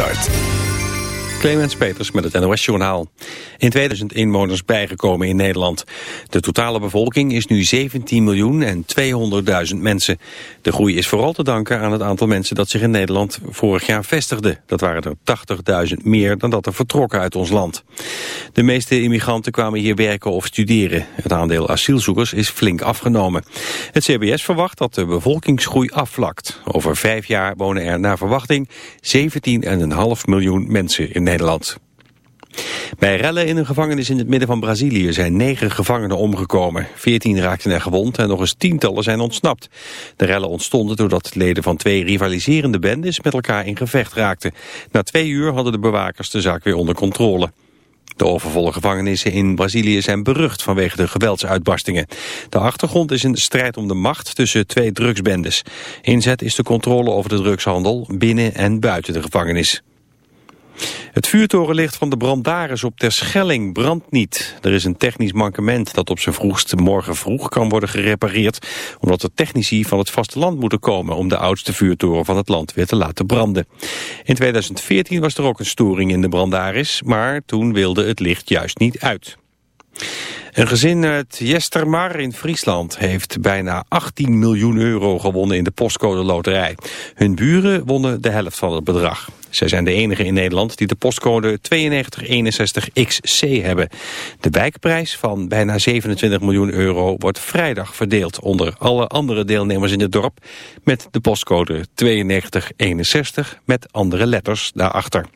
start. Clemens Peters met het NOS-journaal. In 2000 inwoners bijgekomen in Nederland. De totale bevolking is nu 17 miljoen en 200.000 mensen. De groei is vooral te danken aan het aantal mensen dat zich in Nederland vorig jaar vestigde. Dat waren er 80.000 meer dan dat er vertrokken uit ons land. De meeste immigranten kwamen hier werken of studeren. Het aandeel asielzoekers is flink afgenomen. Het CBS verwacht dat de bevolkingsgroei afvlakt. Over vijf jaar wonen er naar verwachting 17,5 miljoen mensen in Nederland. Nederland. Bij rellen in een gevangenis in het midden van Brazilië zijn negen gevangenen omgekomen. Veertien raakten er gewond en nog eens tientallen zijn ontsnapt. De rellen ontstonden doordat leden van twee rivaliserende bendes met elkaar in gevecht raakten. Na twee uur hadden de bewakers de zaak weer onder controle. De overvolle gevangenissen in Brazilië zijn berucht vanwege de geweldsuitbarstingen. De achtergrond is een strijd om de macht tussen twee drugsbendes. Inzet is de controle over de drugshandel binnen en buiten de gevangenis. Het vuurtorenlicht van de Brandaris op Terschelling brandt niet. Er is een technisch mankement dat op zijn vroegst morgen vroeg kan worden gerepareerd... omdat er technici van het vasteland moeten komen... om de oudste vuurtoren van het land weer te laten branden. In 2014 was er ook een storing in de Brandaris... maar toen wilde het licht juist niet uit. Een gezin uit Jestermar in Friesland heeft bijna 18 miljoen euro gewonnen in de postcode loterij. Hun buren wonnen de helft van het bedrag. Zij zijn de enige in Nederland die de postcode 9261XC hebben. De wijkprijs van bijna 27 miljoen euro wordt vrijdag verdeeld onder alle andere deelnemers in het dorp met de postcode 9261 met andere letters daarachter.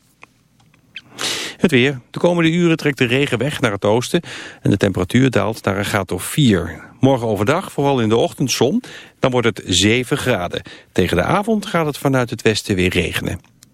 Het weer. De komende uren trekt de regen weg naar het oosten en de temperatuur daalt naar een graad of 4. Morgen overdag, vooral in de ochtend zon, dan wordt het 7 graden. Tegen de avond gaat het vanuit het westen weer regenen.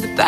The Bowery,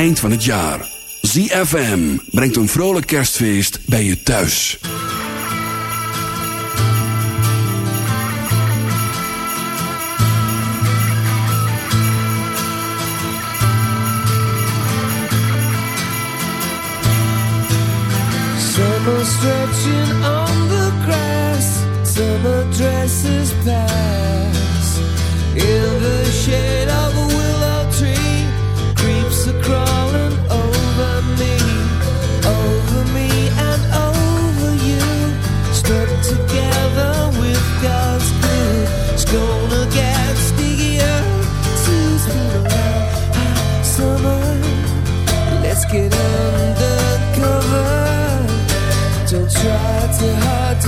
eind van het jaar. ZFM brengt een vrolijk kerstfeest bij je thuis. Summer stretching on the grass Summer dresses pass In the shade of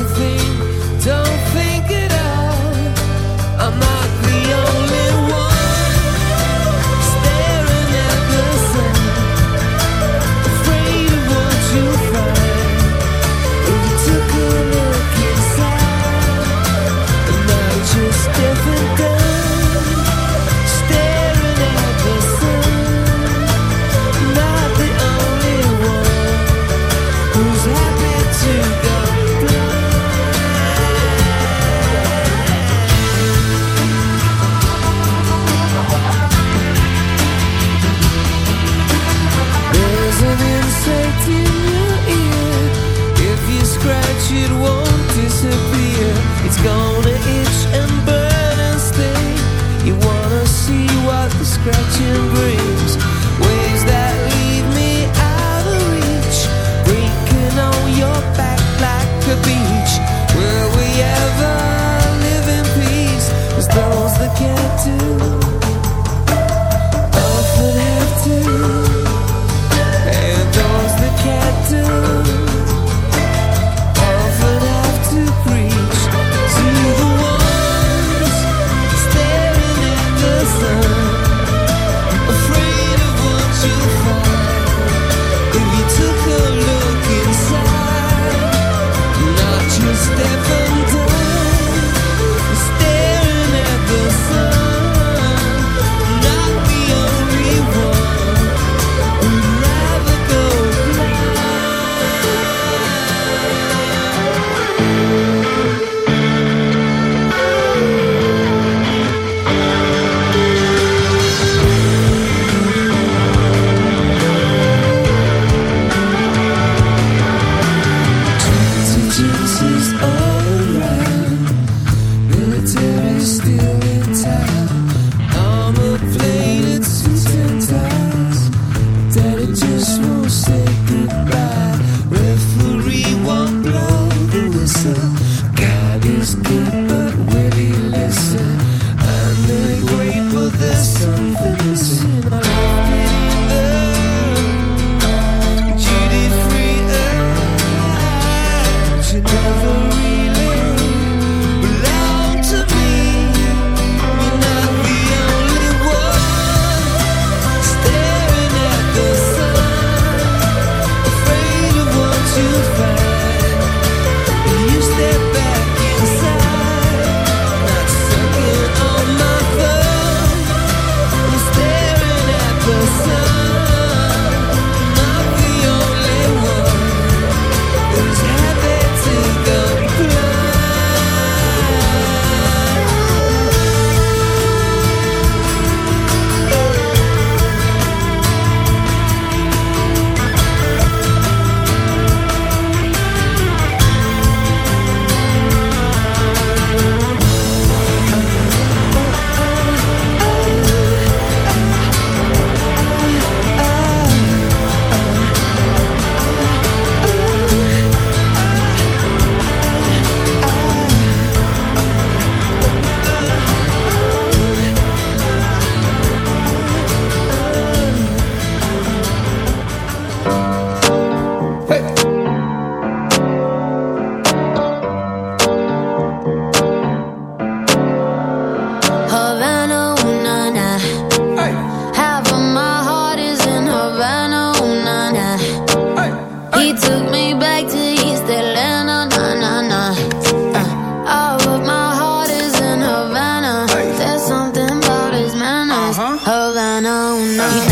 to feel Havana. He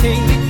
king.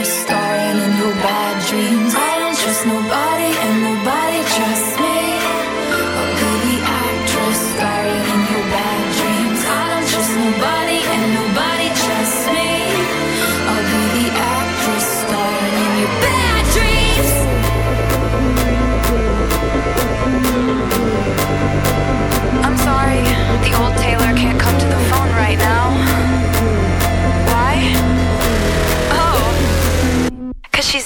Actress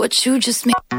What you just made.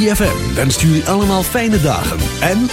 3FM wenst allemaal fijne dagen en...